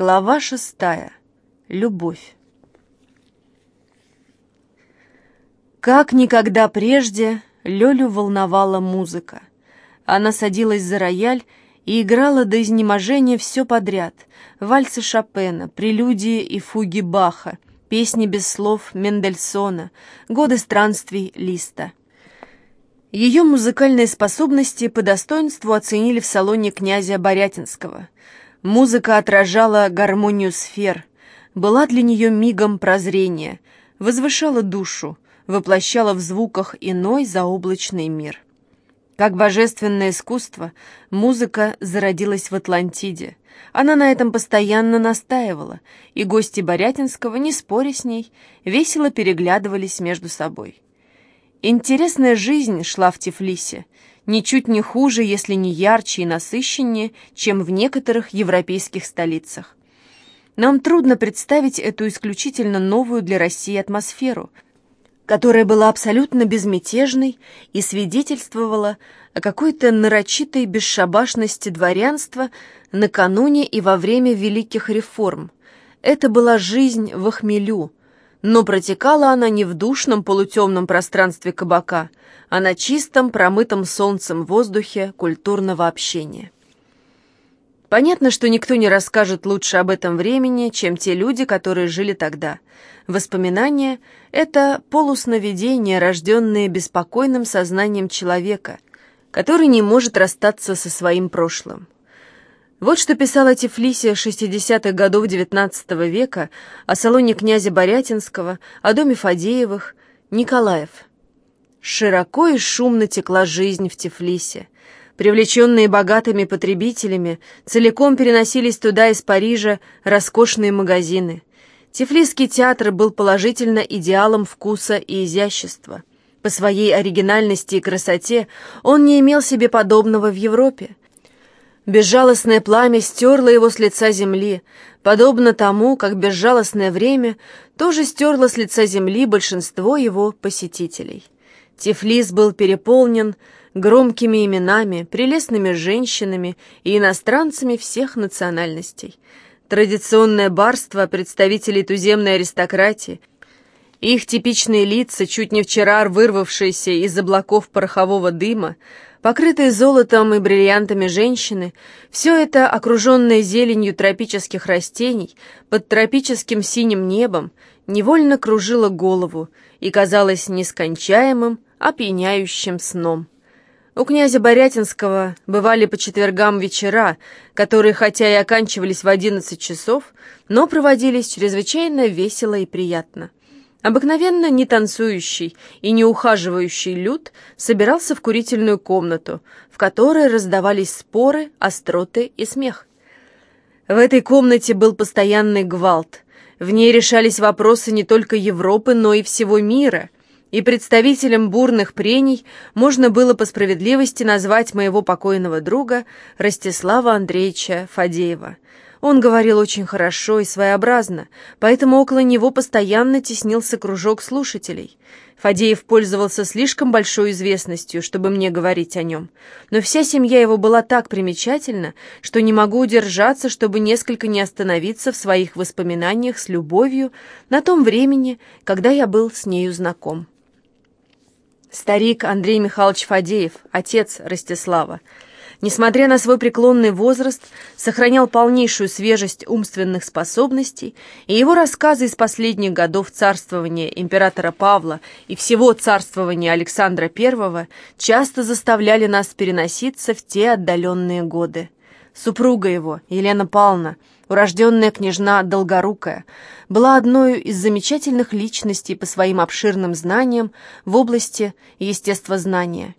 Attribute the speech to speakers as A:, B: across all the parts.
A: Глава шестая. Любовь. Как никогда прежде Лёлю волновала музыка. Она садилась за рояль и играла до изнеможения все подряд. Вальсы Шопена, прелюдии и фуги Баха, песни без слов Мендельсона, годы странствий Листа. Ее музыкальные способности по достоинству оценили в салоне князя Борятинского – Музыка отражала гармонию сфер, была для нее мигом прозрения, возвышала душу, воплощала в звуках иной заоблачный мир. Как божественное искусство, музыка зародилась в Атлантиде. Она на этом постоянно настаивала, и гости Борятинского, не споря с ней, весело переглядывались между собой. Интересная жизнь шла в Тифлисе, ничуть не хуже, если не ярче и насыщеннее, чем в некоторых европейских столицах. Нам трудно представить эту исключительно новую для России атмосферу, которая была абсолютно безмятежной и свидетельствовала о какой-то нарочитой бесшабашности дворянства накануне и во время великих реформ. Это была жизнь в охмелю, но протекала она не в душном полутемном пространстве кабака, а на чистом, промытом солнцем воздухе культурного общения. Понятно, что никто не расскажет лучше об этом времени, чем те люди, которые жили тогда. Воспоминания — это полусновидения, рожденные беспокойным сознанием человека, который не может расстаться со своим прошлым. Вот что писала Тифлисия 60-х годов XIX века о салоне князя Борятинского, о доме Фадеевых, Николаев. Широко и шумно текла жизнь в Тифлисе. Привлеченные богатыми потребителями, целиком переносились туда из Парижа роскошные магазины. Тифлисский театр был положительно идеалом вкуса и изящества. По своей оригинальности и красоте он не имел себе подобного в Европе. Безжалостное пламя стерло его с лица земли, подобно тому, как безжалостное время тоже стерло с лица земли большинство его посетителей. Тифлис был переполнен громкими именами, прелестными женщинами и иностранцами всех национальностей. Традиционное барство представителей туземной аристократии, их типичные лица, чуть не вчера вырвавшиеся из облаков порохового дыма, покрытые золотом и бриллиантами женщины, все это, окруженное зеленью тропических растений, под тропическим синим небом, невольно кружило голову и казалось нескончаемым, опьяняющим сном. У князя Борятинского бывали по четвергам вечера, которые хотя и оканчивались в одиннадцать часов, но проводились чрезвычайно весело и приятно. Обыкновенно не танцующий и не ухаживающий люд собирался в курительную комнату, в которой раздавались споры, остроты и смех. В этой комнате был постоянный гвалт. В ней решались вопросы не только Европы, но и всего мира. И представителем бурных прений можно было по справедливости назвать моего покойного друга Ростислава Андреевича Фадеева – он говорил очень хорошо и своеобразно, поэтому около него постоянно теснился кружок слушателей. Фадеев пользовался слишком большой известностью, чтобы мне говорить о нем. Но вся семья его была так примечательна, что не могу удержаться, чтобы несколько не остановиться в своих воспоминаниях с любовью на том времени, когда я был с нею знаком. Старик Андрей Михайлович Фадеев, отец Ростислава, несмотря на свой преклонный возраст, сохранял полнейшую свежесть умственных способностей, и его рассказы из последних годов царствования императора Павла и всего царствования Александра I часто заставляли нас переноситься в те отдаленные годы. Супруга его, Елена Павловна, урожденная княжна Долгорукая, была одной из замечательных личностей по своим обширным знаниям в области естествознания.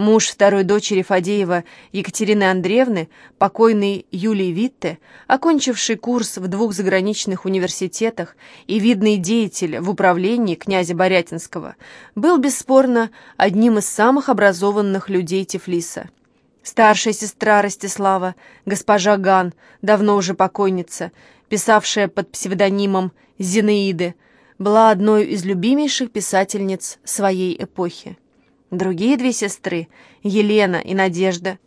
A: Муж второй дочери Фадеева Екатерины Андреевны, покойный Юлий Витте, окончивший курс в двух заграничных университетах и видный деятель в управлении князя Борятинского, был бесспорно одним из самых образованных людей Тифлиса. Старшая сестра Ростислава, госпожа Ган, давно уже покойница, писавшая под псевдонимом Зинаиды, была одной из любимейших писательниц своей эпохи. Другие две сестры, Елена и Надежда,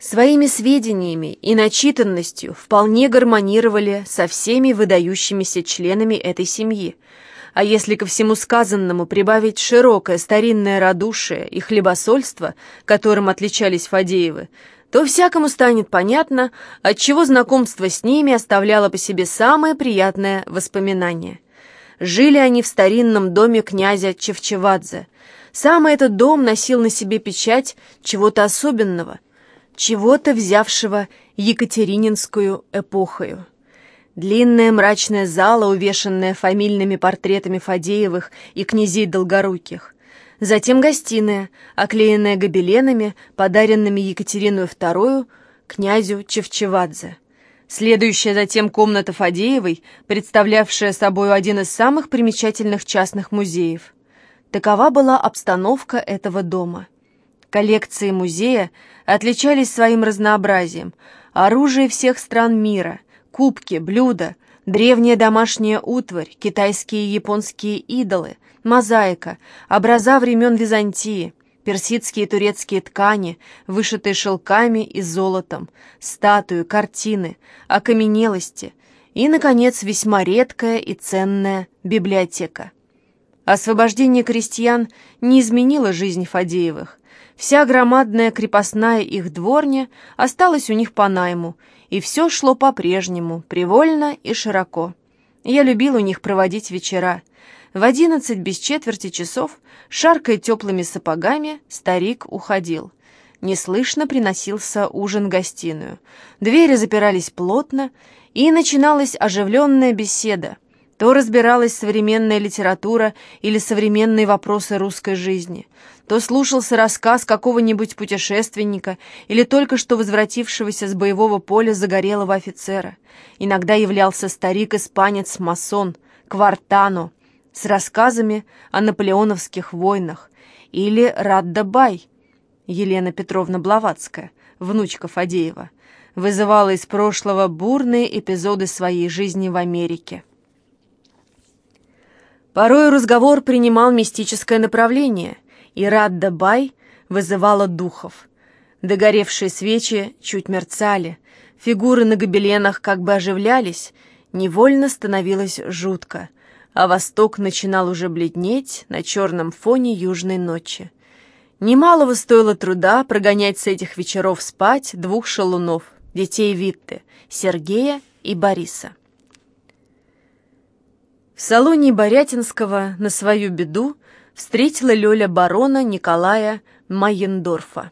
A: своими сведениями и начитанностью вполне гармонировали со всеми выдающимися членами этой семьи, а если ко всему сказанному прибавить широкое старинное радушие и хлебосольство, которым отличались Фадеевы, то всякому станет понятно, отчего знакомство с ними оставляло по себе самое приятное воспоминание. Жили они в старинном доме князя Чевчевадзе. Сам этот дом носил на себе печать чего-то особенного, чего-то взявшего Екатерининскую эпохою. Длинная мрачная зала, увешанная фамильными портретами Фадеевых и князей Долгоруких. Затем гостиная, оклеенная гобеленами, подаренными Екатерину II князю Чевчевадзе. Следующая затем комната Фадеевой, представлявшая собой один из самых примечательных частных музеев. Такова была обстановка этого дома. Коллекции музея отличались своим разнообразием. Оружие всех стран мира – Кубки, блюда, древняя домашняя утварь, китайские и японские идолы, мозаика, образа времен Византии, персидские и турецкие ткани, вышитые шелками и золотом, статуи, картины, окаменелости и, наконец, весьма редкая и ценная библиотека. Освобождение крестьян не изменило жизнь Фадеевых. Вся громадная крепостная их дворня осталась у них по найму, и все шло по-прежнему, привольно и широко. Я любил у них проводить вечера. В одиннадцать без четверти часов, шаркая теплыми сапогами, старик уходил. Неслышно приносился ужин в гостиную. Двери запирались плотно, и начиналась оживленная беседа. То разбиралась современная литература или современные вопросы русской жизни, то слушался рассказ какого-нибудь путешественника или только что возвратившегося с боевого поля загорелого офицера. Иногда являлся старик-испанец-масон Квартано с рассказами о наполеоновских войнах или Радда-Бай, Елена Петровна Блаватская, внучка Фадеева, вызывала из прошлого бурные эпизоды своей жизни в Америке. Порой разговор принимал мистическое направление, и Радда Бай вызывала духов. Догоревшие свечи чуть мерцали, фигуры на гобеленах как бы оживлялись, невольно становилось жутко, а восток начинал уже бледнеть на черном фоне южной ночи. Немалого стоило труда прогонять с этих вечеров спать двух шалунов, детей Витты, Сергея и Бориса. В салоне Борятинского на свою беду встретила Лёля барона Николая Майендорфа.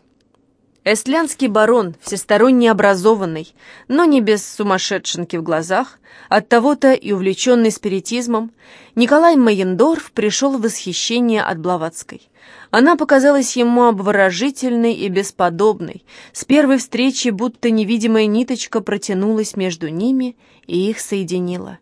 A: Эстлянский барон, всесторонне образованный, но не без сумасшедшенки в глазах, от того-то и увлеченный спиритизмом, Николай Майендорф пришел в восхищение от Блаватской. Она показалась ему обворожительной и бесподобной. С первой встречи будто невидимая ниточка протянулась между ними и их соединила.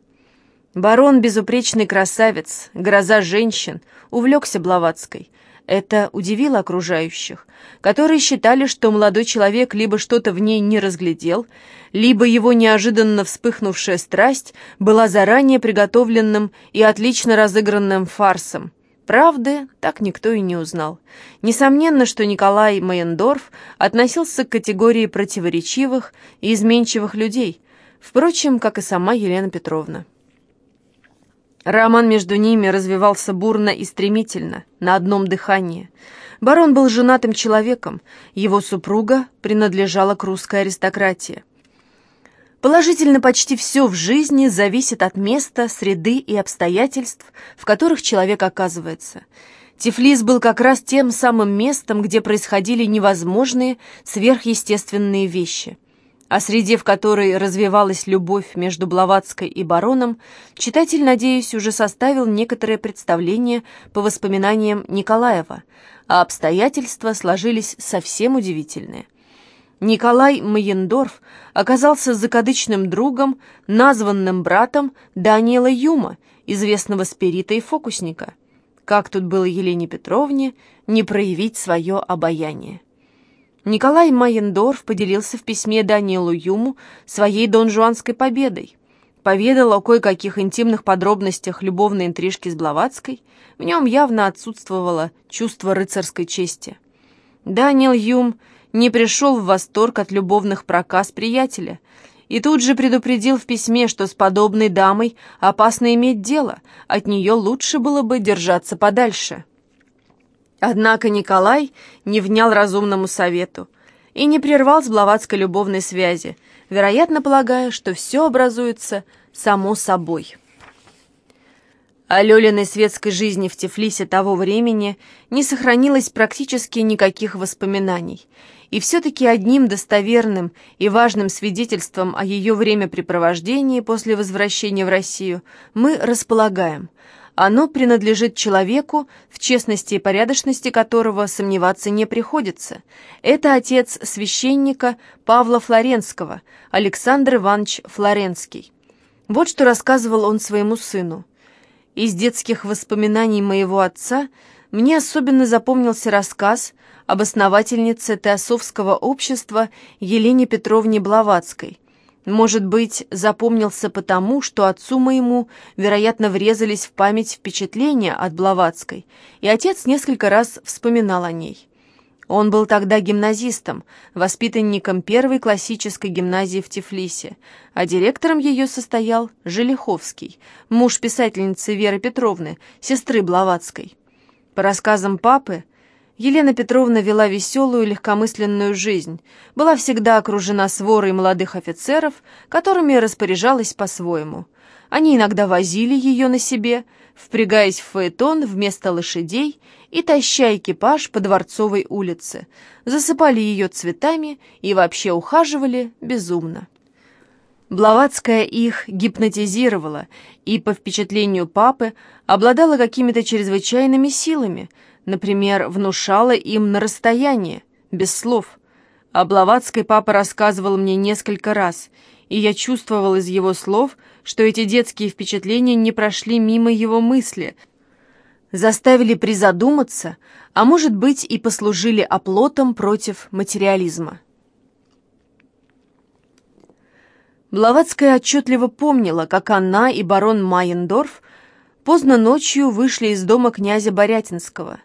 A: Барон — безупречный красавец, гроза женщин, увлекся Блаватской. Это удивило окружающих, которые считали, что молодой человек либо что-то в ней не разглядел, либо его неожиданно вспыхнувшая страсть была заранее приготовленным и отлично разыгранным фарсом. Правды так никто и не узнал. Несомненно, что Николай Майендорф относился к категории противоречивых и изменчивых людей, впрочем, как и сама Елена Петровна. Роман между ними развивался бурно и стремительно, на одном дыхании. Барон был женатым человеком, его супруга принадлежала к русской аристократии. Положительно почти все в жизни зависит от места, среды и обстоятельств, в которых человек оказывается. Тифлис был как раз тем самым местом, где происходили невозможные сверхъестественные вещи – о среде, в которой развивалась любовь между Блаватской и бароном, читатель, надеюсь, уже составил некоторое представление по воспоминаниям Николаева, а обстоятельства сложились совсем удивительные. Николай Майендорф оказался закадычным другом, названным братом Даниэла Юма, известного спирита и фокусника. Как тут было Елене Петровне не проявить свое обаяние? Николай Майендорф поделился в письме Даниэлу Юму своей донжуанской победой. Поведал о кое-каких интимных подробностях любовной интрижки с Блаватской. В нем явно отсутствовало чувство рыцарской чести. Даниэл Юм не пришел в восторг от любовных проказ приятеля и тут же предупредил в письме, что с подобной дамой опасно иметь дело, от нее лучше было бы держаться подальше. Однако Николай не внял разумному совету и не прервал с Блаватской любовной связи, вероятно, полагая, что все образуется само собой. О Лёлиной светской жизни в Тифлисе того времени не сохранилось практически никаких воспоминаний, и все-таки одним достоверным и важным свидетельством о ее времяпрепровождении после возвращения в Россию мы располагаем. Оно принадлежит человеку, в честности и порядочности которого сомневаться не приходится. Это отец священника Павла Флоренского, Александр Иванович Флоренский. Вот что рассказывал он своему сыну. Из детских воспоминаний моего отца мне особенно запомнился рассказ об основательнице Теософского общества Елене Петровне Блаватской. Может быть, запомнился потому, что отцу моему, вероятно, врезались в память впечатления от Блаватской, и отец несколько раз вспоминал о ней. Он был тогда гимназистом, воспитанником первой классической гимназии в Тифлисе, а директором ее состоял Желиховский, муж писательницы Веры Петровны, сестры Блаватской. По рассказам папы, Елена Петровна вела веселую легкомысленную жизнь, была всегда окружена сворой молодых офицеров, которыми распоряжалась по-своему. Они иногда возили ее на себе, впрягаясь в фаэтон вместо лошадей и таща экипаж по Дворцовой улице, засыпали ее цветами и вообще ухаживали безумно. Блаватская их гипнотизировала и, по впечатлению папы, обладала какими-то чрезвычайными силами, например, внушала им на расстояние, без слов. О Блаватской папа рассказывал мне несколько раз, и я чувствовал из его слов, что эти детские впечатления не прошли мимо его мысли – заставили призадуматься, а может быть и послужили оплотом против материализма. Блаватская отчетливо помнила, как она и барон Майендорф поздно ночью вышли из дома князя Борятинского.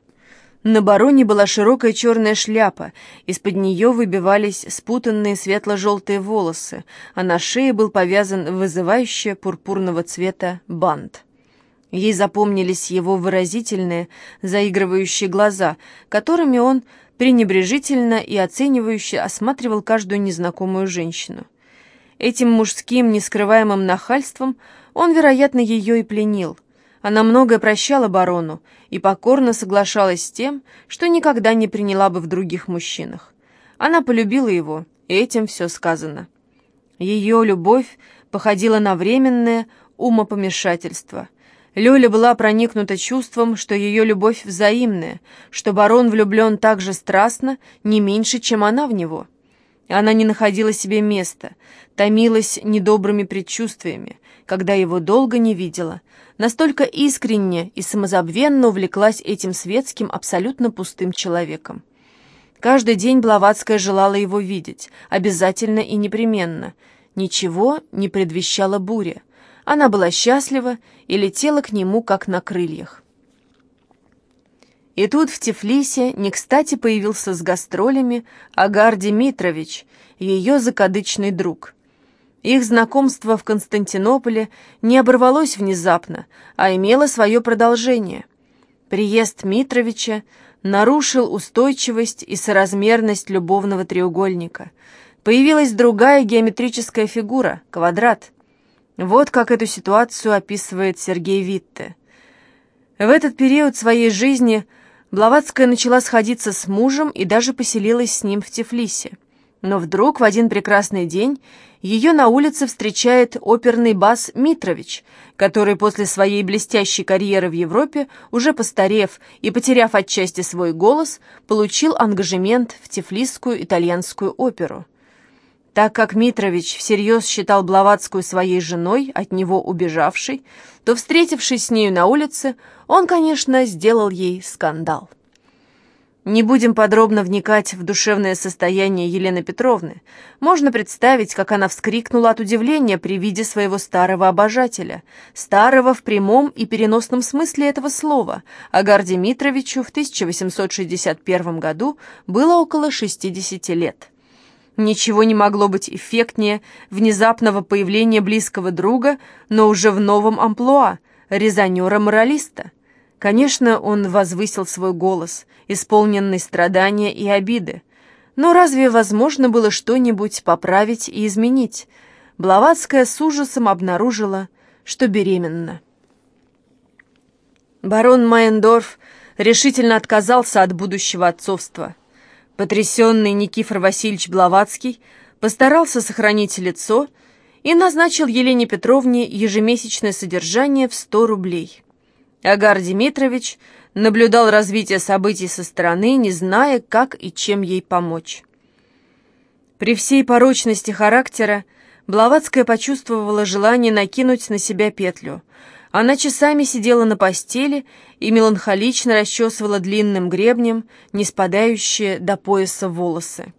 A: На бароне была широкая черная шляпа, из-под нее выбивались спутанные светло-желтые волосы, а на шее был повязан вызывающий пурпурного цвета бант. Ей запомнились его выразительные, заигрывающие глаза, которыми он пренебрежительно и оценивающе осматривал каждую незнакомую женщину. Этим мужским, нескрываемым нахальством он, вероятно, ее и пленил. Она многое прощала барону и покорно соглашалась с тем, что никогда не приняла бы в других мужчинах. Она полюбила его, и этим все сказано. Ее любовь походила на временное умопомешательство — Лёля была проникнута чувством, что ее любовь взаимная, что барон влюблен так же страстно, не меньше, чем она в него. Она не находила себе места, томилась недобрыми предчувствиями, когда его долго не видела, настолько искренне и самозабвенно увлеклась этим светским, абсолютно пустым человеком. Каждый день Блаватская желала его видеть, обязательно и непременно. Ничего не предвещало буря. Она была счастлива и летела к нему, как на крыльях. И тут в Тифлисе не кстати появился с гастролями Агар Дмитрович, ее закадычный друг. Их знакомство в Константинополе не оборвалось внезапно, а имело свое продолжение. Приезд Митровича нарушил устойчивость и соразмерность любовного треугольника. Появилась другая геометрическая фигура — квадрат. Вот как эту ситуацию описывает Сергей Витте. В этот период своей жизни Блаватская начала сходиться с мужем и даже поселилась с ним в Тифлисе. Но вдруг в один прекрасный день ее на улице встречает оперный бас Митрович, который после своей блестящей карьеры в Европе, уже постарев и потеряв отчасти свой голос, получил ангажемент в Тифлисскую итальянскую оперу. Так как Митрович всерьез считал Блаватскую своей женой, от него убежавшей, то, встретившись с нею на улице, он, конечно, сделал ей скандал. Не будем подробно вникать в душевное состояние Елены Петровны. Можно представить, как она вскрикнула от удивления при виде своего старого обожателя. Старого в прямом и переносном смысле этого слова. Агарде Митровичу в 1861 году было около 60 лет. Ничего не могло быть эффектнее внезапного появления близкого друга, но уже в новом амплуа – резонера-моралиста. Конечно, он возвысил свой голос, исполненный страдания и обиды. Но разве возможно было что-нибудь поправить и изменить? Блаватская с ужасом обнаружила, что беременна. Барон Майендорф решительно отказался от будущего отцовства. Потрясенный Никифор Васильевич Блаватский постарался сохранить лицо и назначил Елене Петровне ежемесячное содержание в 100 рублей. Агар Дмитрович наблюдал развитие событий со стороны, не зная, как и чем ей помочь. При всей порочности характера Блаватская почувствовала желание накинуть на себя петлю. Она часами сидела на постели и меланхолично расчесывала длинным гребнем не спадающие до пояса волосы.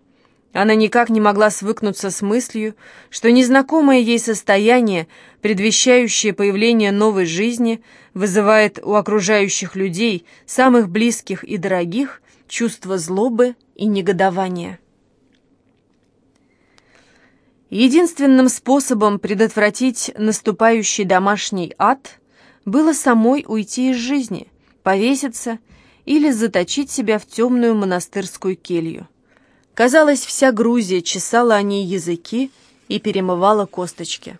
A: Она никак не могла свыкнуться с мыслью, что незнакомое ей состояние, предвещающее появление новой жизни, вызывает у окружающих людей, самых близких и дорогих, чувство злобы и негодования. Единственным способом предотвратить наступающий домашний ад было самой уйти из жизни, повеситься или заточить себя в темную монастырскую келью. Казалось, вся Грузия чесала о ней языки и перемывала косточки.